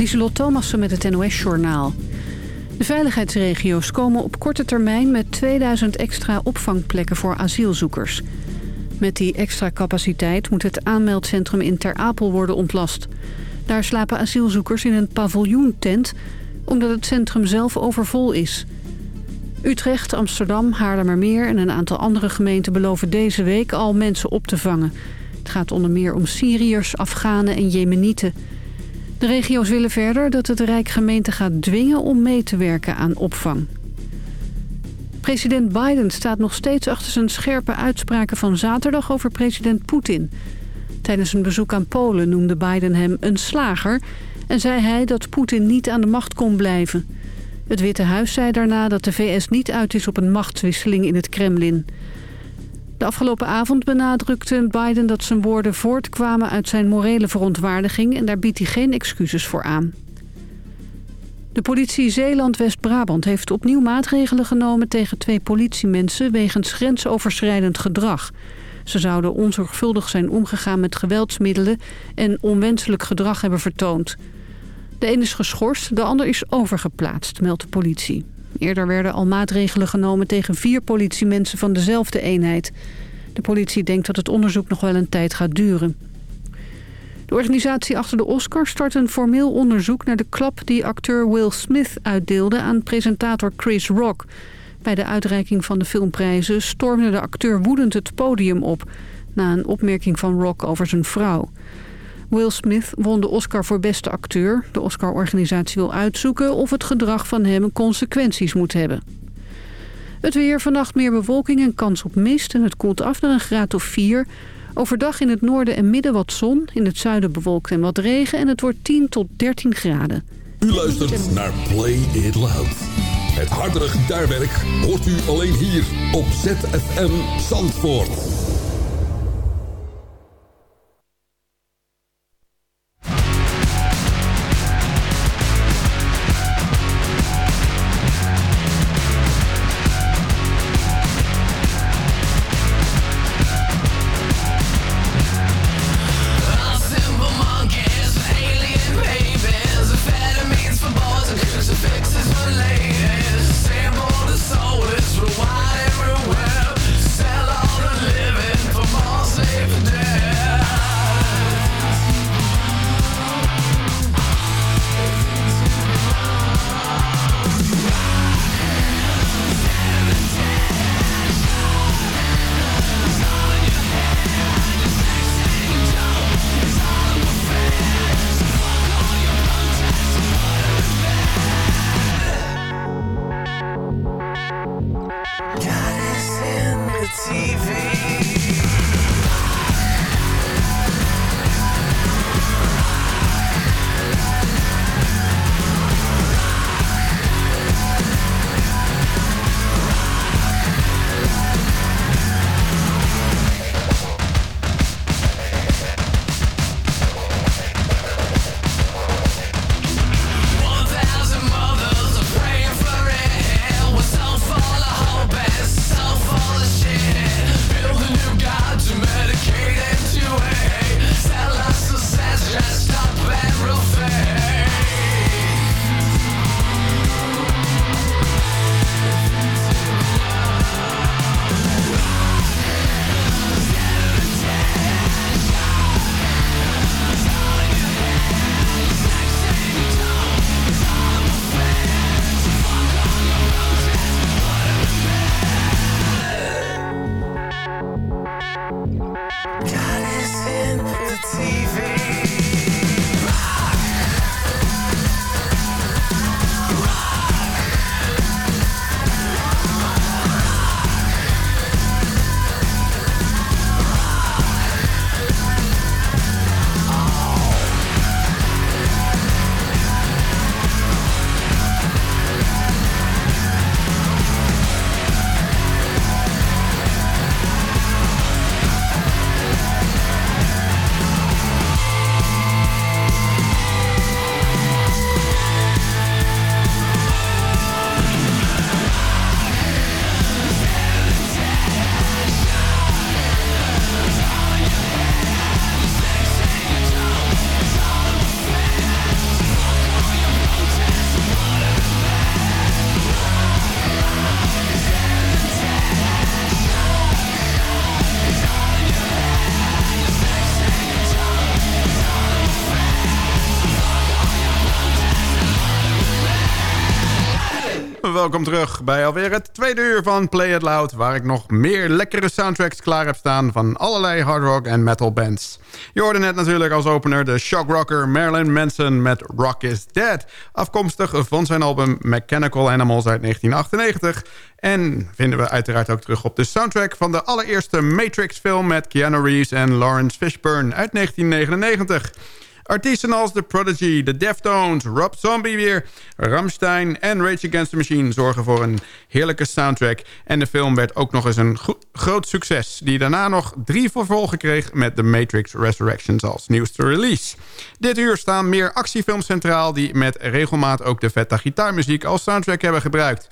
Lieselot Thomassen met het NOS-journaal. De veiligheidsregio's komen op korte termijn met 2000 extra opvangplekken voor asielzoekers. Met die extra capaciteit moet het aanmeldcentrum in Ter Apel worden ontlast. Daar slapen asielzoekers in een paviljoentent omdat het centrum zelf overvol is. Utrecht, Amsterdam, Haarlemmermeer en een aantal andere gemeenten beloven deze week al mensen op te vangen. Het gaat onder meer om Syriërs, Afghanen en Jemenieten. De regio's willen verder dat het Rijk gemeente gaat dwingen om mee te werken aan opvang. President Biden staat nog steeds achter zijn scherpe uitspraken van zaterdag over president Poetin. Tijdens een bezoek aan Polen noemde Biden hem een slager... en zei hij dat Poetin niet aan de macht kon blijven. Het Witte Huis zei daarna dat de VS niet uit is op een machtswisseling in het Kremlin. De afgelopen avond benadrukte Biden dat zijn woorden voortkwamen uit zijn morele verontwaardiging... en daar biedt hij geen excuses voor aan. De politie Zeeland-West-Brabant heeft opnieuw maatregelen genomen tegen twee politiemensen wegens grensoverschrijdend gedrag. Ze zouden onzorgvuldig zijn omgegaan met geweldsmiddelen en onwenselijk gedrag hebben vertoond. De een is geschorst, de ander is overgeplaatst, meldt de politie. Eerder werden al maatregelen genomen tegen vier politiemensen van dezelfde eenheid. De politie denkt dat het onderzoek nog wel een tijd gaat duren. De organisatie achter de Oscar start een formeel onderzoek naar de klap die acteur Will Smith uitdeelde aan presentator Chris Rock. Bij de uitreiking van de filmprijzen stormde de acteur woedend het podium op... na een opmerking van Rock over zijn vrouw. Will Smith won de Oscar voor beste acteur. De Oscar-organisatie wil uitzoeken of het gedrag van hem consequenties moet hebben. Het weer, vannacht meer bewolking en kans op mist en het koelt af naar een graad of 4. Overdag in het noorden en midden wat zon, in het zuiden bewolkt en wat regen en het wordt 10 tot 13 graden. U luistert naar Play It Loud. Het hardere gitaarwerk hoort u alleen hier op ZFM Zandvoort. Welkom terug bij alweer het tweede uur van Play It Loud... waar ik nog meer lekkere soundtracks klaar heb staan van allerlei hard rock en metal bands. Je hoorde net natuurlijk als opener de shockrocker Marilyn Manson met Rock is Dead... afkomstig van zijn album Mechanical Animals uit 1998... En vinden we uiteraard ook terug op de soundtrack van de allereerste Matrix-film... met Keanu Reeves en Lawrence Fishburne uit 1999... Artiesten als The Prodigy, The Deftones, Rob Zombie weer... Ramstein en Rage Against the Machine zorgen voor een heerlijke soundtrack. En de film werd ook nog eens een groot succes... die daarna nog drie vervolgen kreeg met The Matrix Resurrections als nieuwste release. Dit uur staan meer actiefilms centraal... die met regelmaat ook de vette gitaarmuziek als soundtrack hebben gebruikt.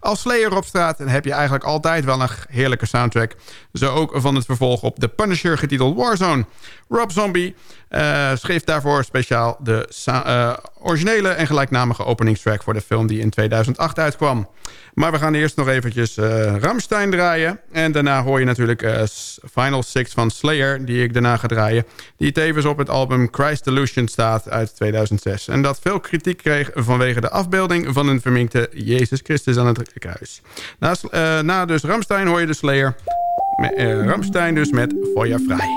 Als Slayer op straat heb je eigenlijk altijd wel een heerlijke soundtrack. Zo ook van het vervolg op The Punisher getiteld Warzone. Rob Zombie uh, schreef daarvoor speciaal de uh, originele en gelijknamige openingstrack... voor de film die in 2008 uitkwam. Maar we gaan eerst nog eventjes uh, Ramstein draaien. En daarna hoor je natuurlijk Final Six van Slayer... die ik daarna ga draaien. Die tevens op het album Christ Delusion staat uit 2006. En dat veel kritiek kreeg vanwege de afbeelding... van een verminkte Jezus Christus aan het kruis. Na, na dus Ramstein hoor je de Slayer... Ramstein dus met Feuerfrei.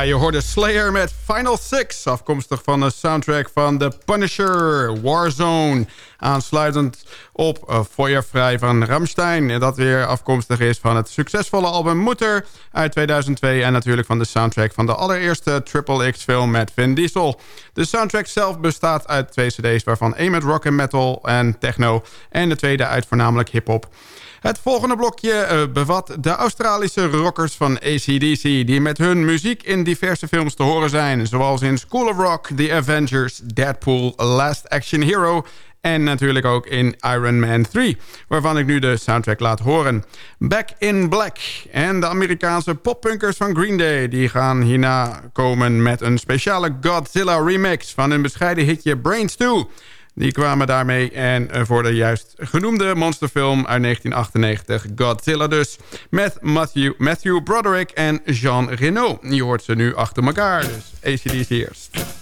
Ja, je hoorde Slayer met Final Six, afkomstig van de soundtrack van The Punisher, Warzone. Aansluitend op uh, Feuervrij van Ramstein, dat weer afkomstig is van het succesvolle album Mutter uit 2002... en natuurlijk van de soundtrack van de allereerste Triple X-film met Vin Diesel. De soundtrack zelf bestaat uit twee cd's, waarvan één met rock en metal en techno... en de tweede uit voornamelijk hip-hop. Het volgende blokje uh, bevat de Australische rockers van ACDC... die met hun muziek in diverse films te horen zijn... zoals in School of Rock, The Avengers, Deadpool, Last Action Hero... En natuurlijk ook in Iron Man 3, waarvan ik nu de soundtrack laat horen. Back in Black en de Amerikaanse poppunkers van Green Day... die gaan hierna komen met een speciale Godzilla remix... van hun bescheiden hitje Brains 2... Die kwamen daarmee en eh, voor de juist genoemde monsterfilm uit 1998, Godzilla dus. Met Matthew, Matthew Broderick en Jean Reno. Je hoort ze nu achter elkaar, dus ACDC eerst.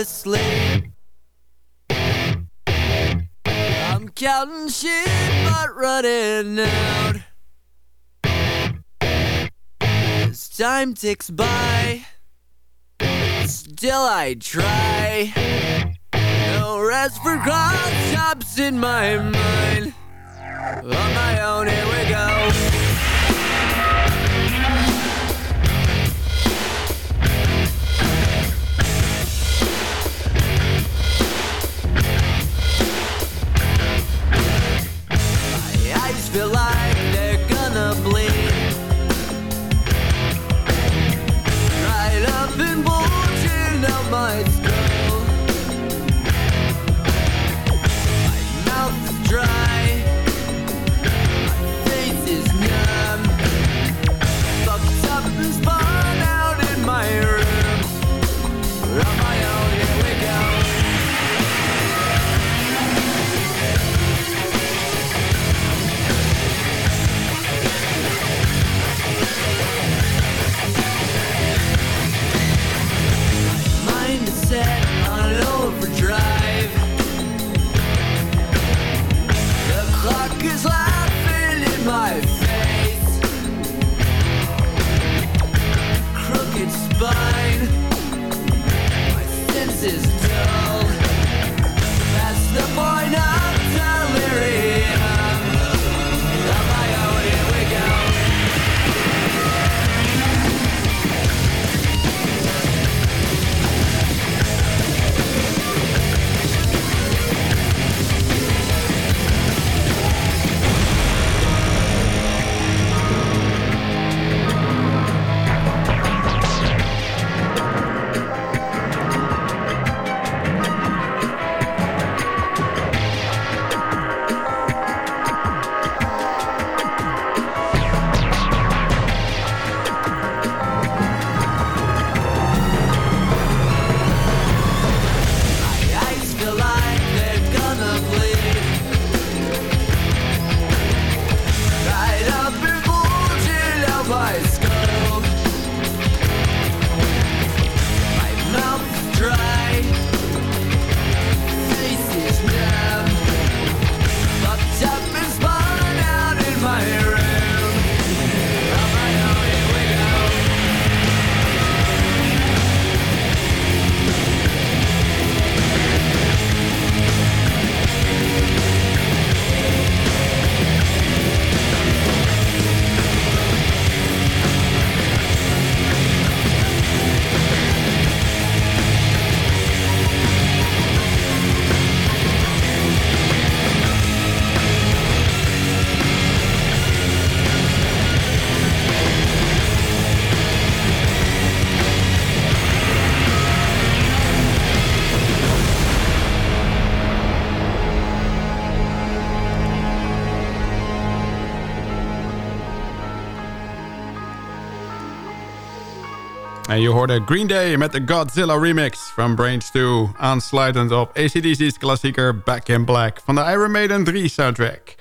To sleep. I'm counting sheep but running out. As time ticks by, still I try. No rest for cross chops in my mind. On my own, here we go. Feel like En je hoorde Green Day met de Godzilla remix van Brains 2... aansluitend op ACDC's klassieker Back in Black... van de Iron Maiden 3 soundtrack.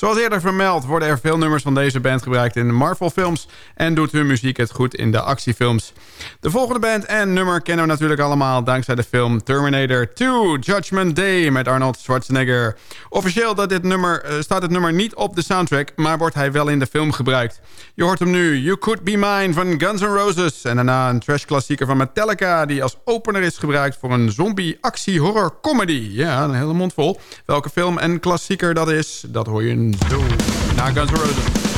Zoals eerder vermeld worden er veel nummers van deze band gebruikt in de Marvel-films... en doet hun muziek het goed in de actiefilms. De volgende band en nummer kennen we natuurlijk allemaal... dankzij de film Terminator 2 Judgment Day met Arnold Schwarzenegger. Officieel dat dit nummer, eh, staat het nummer niet op de soundtrack... maar wordt hij wel in de film gebruikt. Je hoort hem nu, You Could Be Mine van Guns N' Roses... en daarna een trash-klassieker van Metallica... die als opener is gebruikt voor een zombie-actie-horror-comedy. Ja, een hele mond vol. Welke film en klassieker dat is, dat hoor je zo na Guns N' Roses.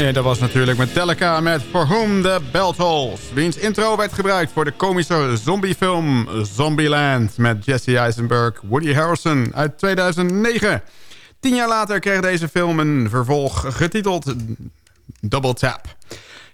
Dat was natuurlijk Metallica met For Whom the Bell Tolls. Wiens intro werd gebruikt voor de komische zombiefilm Zombieland... met Jesse Eisenberg, Woody Harrelson uit 2009. Tien jaar later kreeg deze film een vervolg getiteld Double Tap.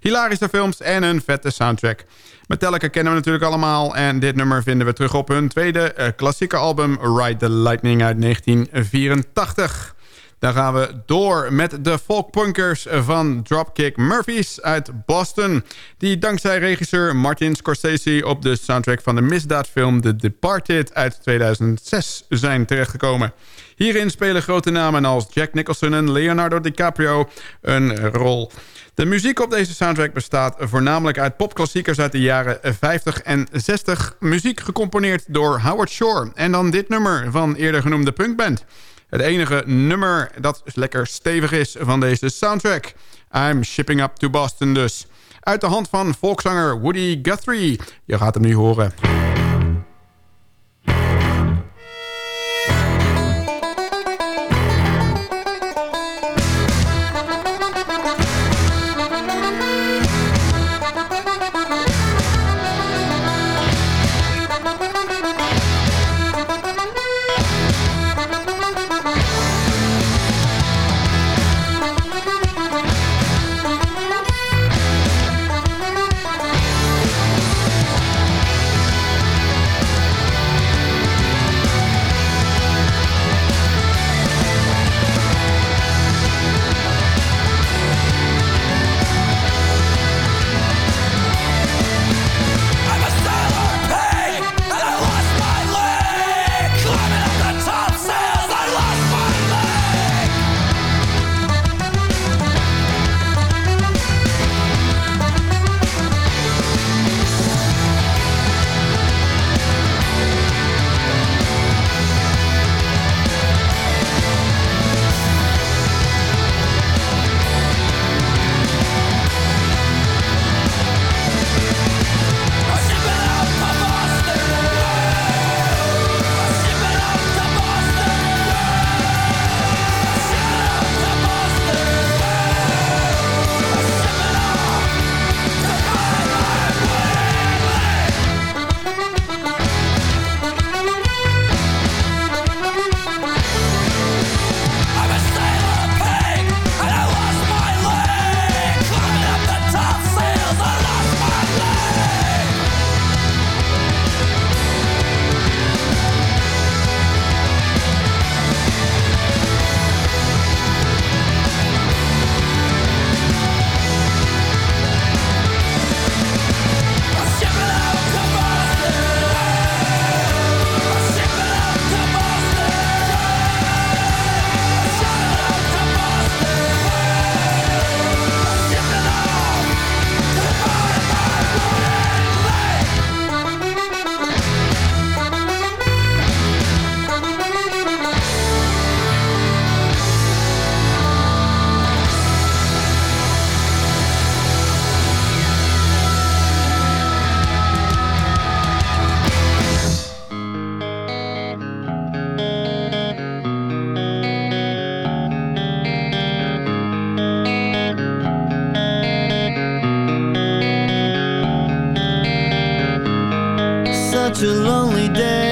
Hilarische films en een vette soundtrack. Metallica kennen we natuurlijk allemaal... en dit nummer vinden we terug op hun tweede uh, klassieke album... Ride the Lightning uit 1984. Dan gaan we door met de folkpunkers van Dropkick Murphys uit Boston. Die dankzij regisseur Martin Scorsese op de soundtrack van de misdaadfilm The Departed uit 2006 zijn terechtgekomen. Hierin spelen grote namen als Jack Nicholson en Leonardo DiCaprio een rol. De muziek op deze soundtrack bestaat voornamelijk uit popklassiekers uit de jaren 50 en 60. Muziek gecomponeerd door Howard Shore. En dan dit nummer van eerder genoemde punkband. Het enige nummer dat lekker stevig is van deze soundtrack. I'm Shipping Up to Boston dus. Uit de hand van volkszanger Woody Guthrie. Je gaat hem nu horen. Such a lonely day,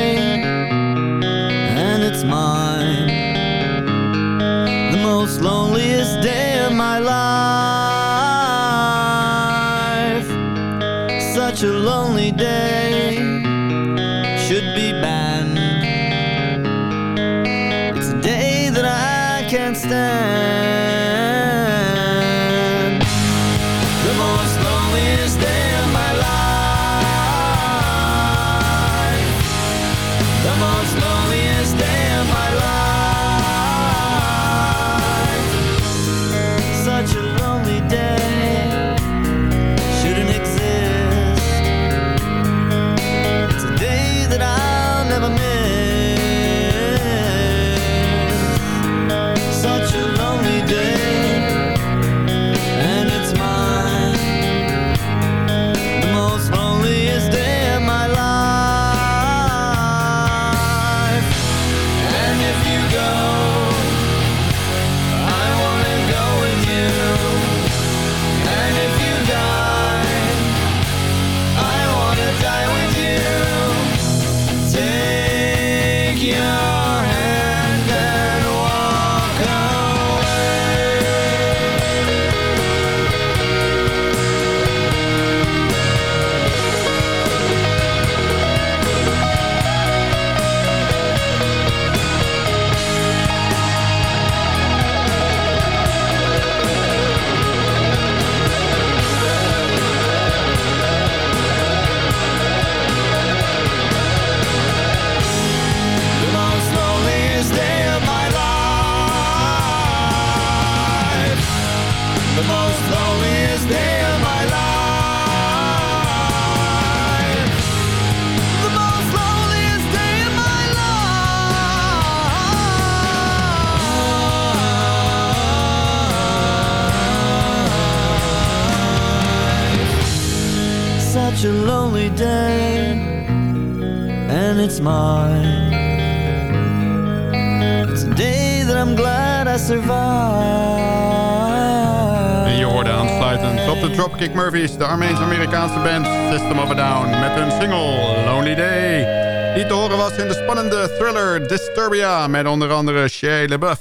Dropkick de Armeens-Amerikaanse band System of a Down... met hun single Lonely Day. Die te horen was in de spannende thriller Disturbia... met onder andere Shia LaBeouf.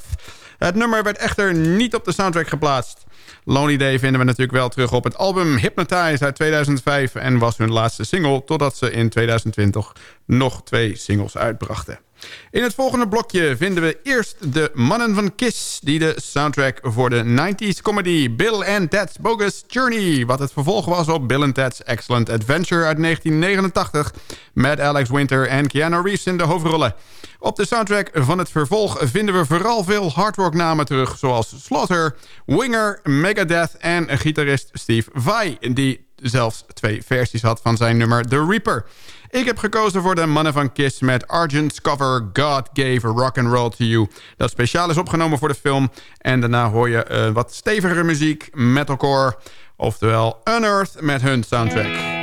Het nummer werd echter niet op de soundtrack geplaatst. Lonely Day vinden we natuurlijk wel terug op het album Hypnotize uit 2005... en was hun laatste single totdat ze in 2020 nog twee singles uitbrachten. In het volgende blokje vinden we eerst de mannen van Kiss... die de soundtrack voor de 90s comedy Bill and Ted's Bogus Journey... wat het vervolg was op Bill and Ted's Excellent Adventure uit 1989... met Alex Winter en Keanu Reeves in de hoofdrollen. Op de soundtrack van het vervolg vinden we vooral veel hardrock-namen terug... zoals Slaughter, Winger, Megadeth en gitarist Steve Vai... die zelfs twee versies had van zijn nummer The Reaper... Ik heb gekozen voor de mannen van Kiss met Argent's cover God Gave Rock and Roll to You. Dat speciaal is opgenomen voor de film. En daarna hoor je uh, wat stevigere muziek, metalcore. Oftewel Unearth met hun soundtrack.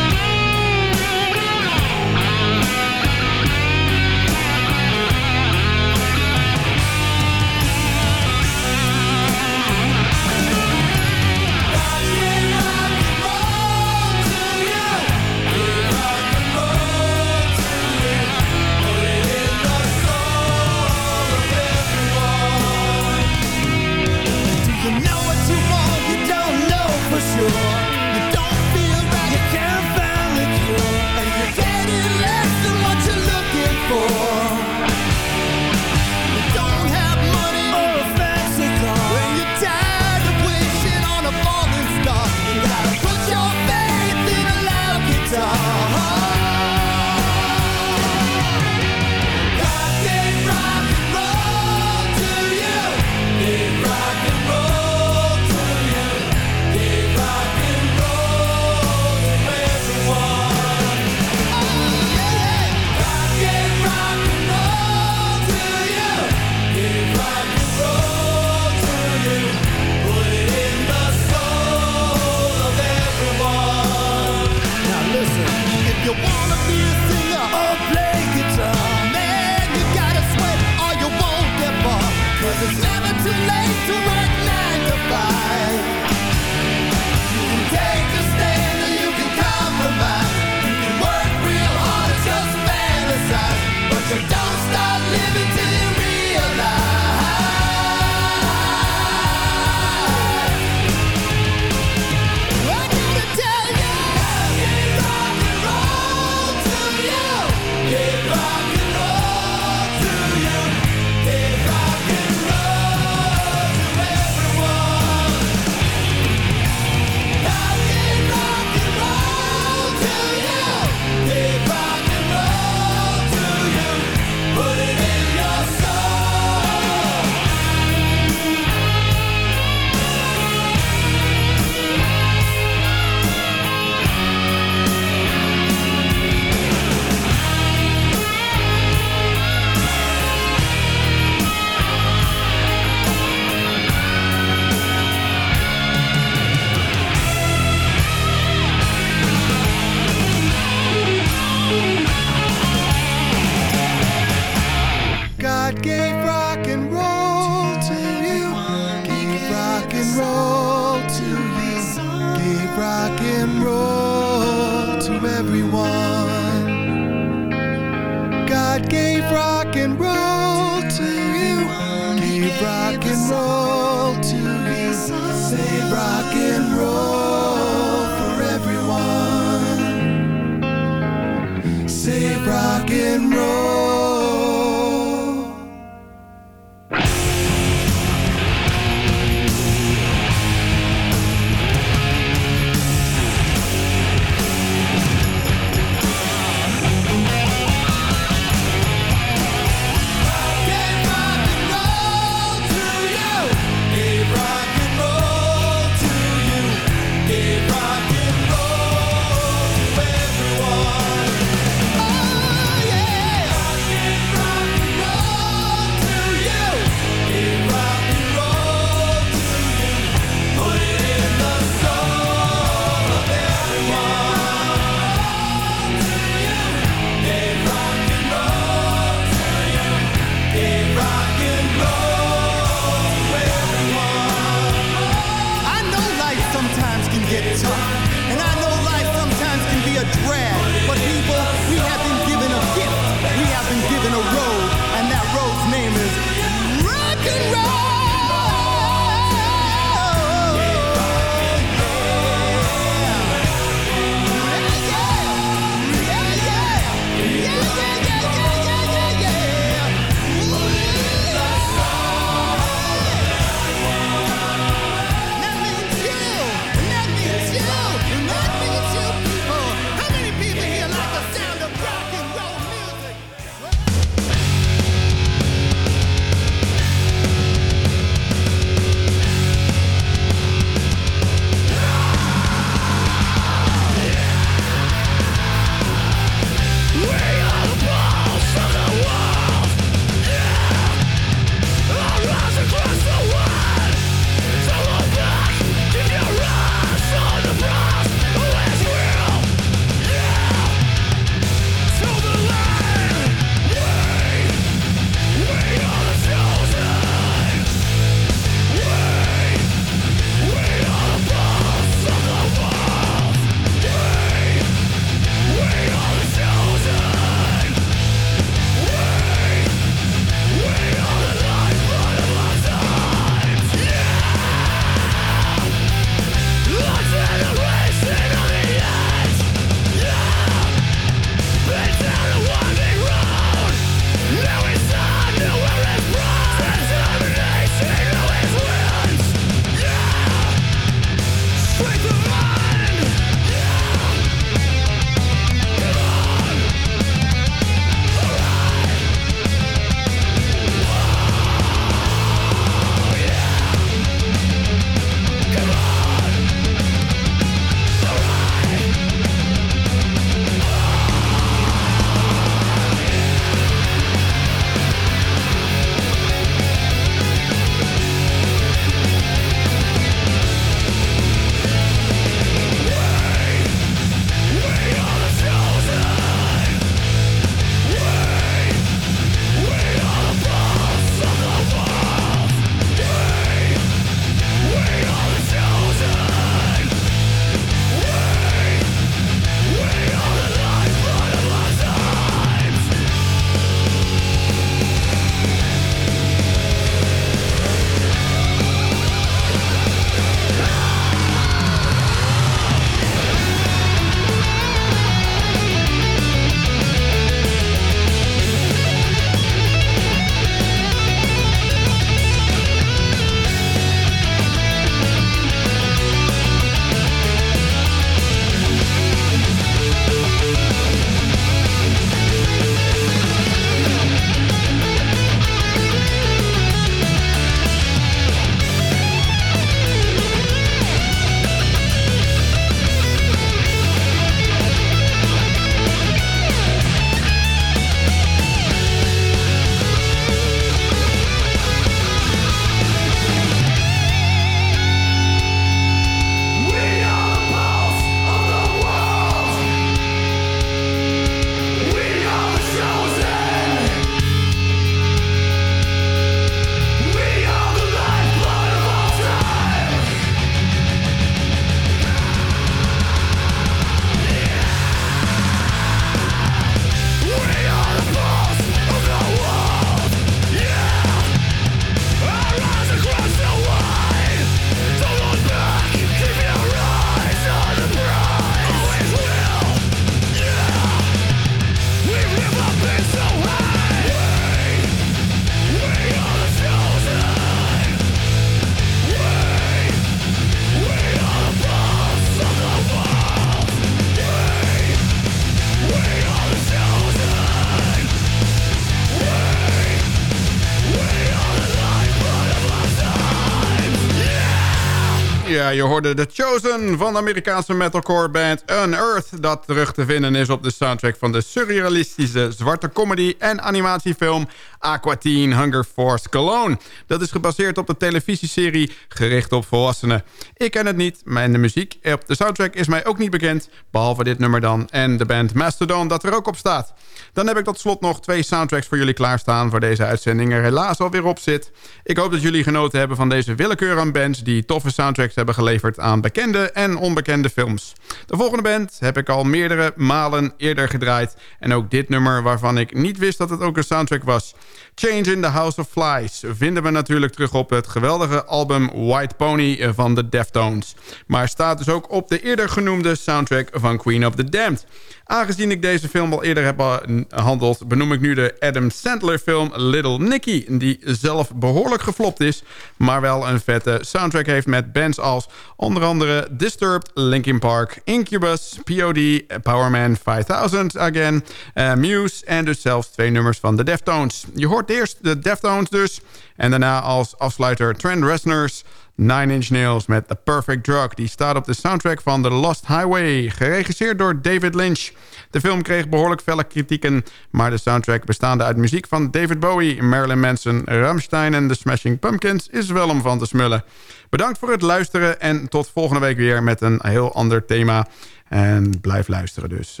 Je hoorde The Chosen van de Amerikaanse metalcore band Unearth... dat terug te vinden is op de soundtrack van de surrealistische zwarte comedy... en animatiefilm Aqua Teen Hunger Force Cologne. Dat is gebaseerd op de televisieserie gericht op volwassenen. Ik ken het niet, maar de muziek op de soundtrack is mij ook niet bekend... behalve dit nummer dan en de band Mastodon dat er ook op staat. Dan heb ik tot slot nog twee soundtracks voor jullie klaarstaan... voor deze uitzending er helaas alweer op zit. Ik hoop dat jullie genoten hebben van deze willekeur aan bands... die toffe soundtracks hebben geleverd aan bekende en onbekende films. De volgende band heb ik al meerdere malen eerder gedraaid... en ook dit nummer waarvan ik niet wist dat het ook een soundtrack was... Change in the House of Flies vinden we natuurlijk terug op het geweldige album White Pony van de Deftones. Maar staat dus ook op de eerder genoemde soundtrack van Queen of the Damned. Aangezien ik deze film al eerder heb behandeld... benoem ik nu de Adam Sandler film Little Nicky... die zelf behoorlijk geflopt is... maar wel een vette soundtrack heeft met bands als... onder andere Disturbed, Linkin Park, Incubus, POD... Powerman 5000 Again, uh, Muse... en dus zelfs twee nummers van de Deftones. Je hoort eerst de Deftones dus... en daarna als afsluiter Trent Reznor's... Nine Inch Nails met The Perfect Drug. Die staat op de soundtrack van The Lost Highway. Geregisseerd door David Lynch. De film kreeg behoorlijk felle kritieken... maar de soundtrack bestaande uit muziek van David Bowie... Marilyn Manson, Rammstein en The Smashing Pumpkins... is wel om van te smullen. Bedankt voor het luisteren en tot volgende week weer... met een heel ander thema. En blijf luisteren dus.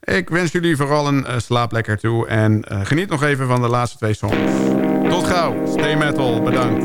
Ik wens jullie vooral een uh, slaap lekker toe... en uh, geniet nog even van de laatste twee songs. Tot gauw. Stay metal. Bedankt.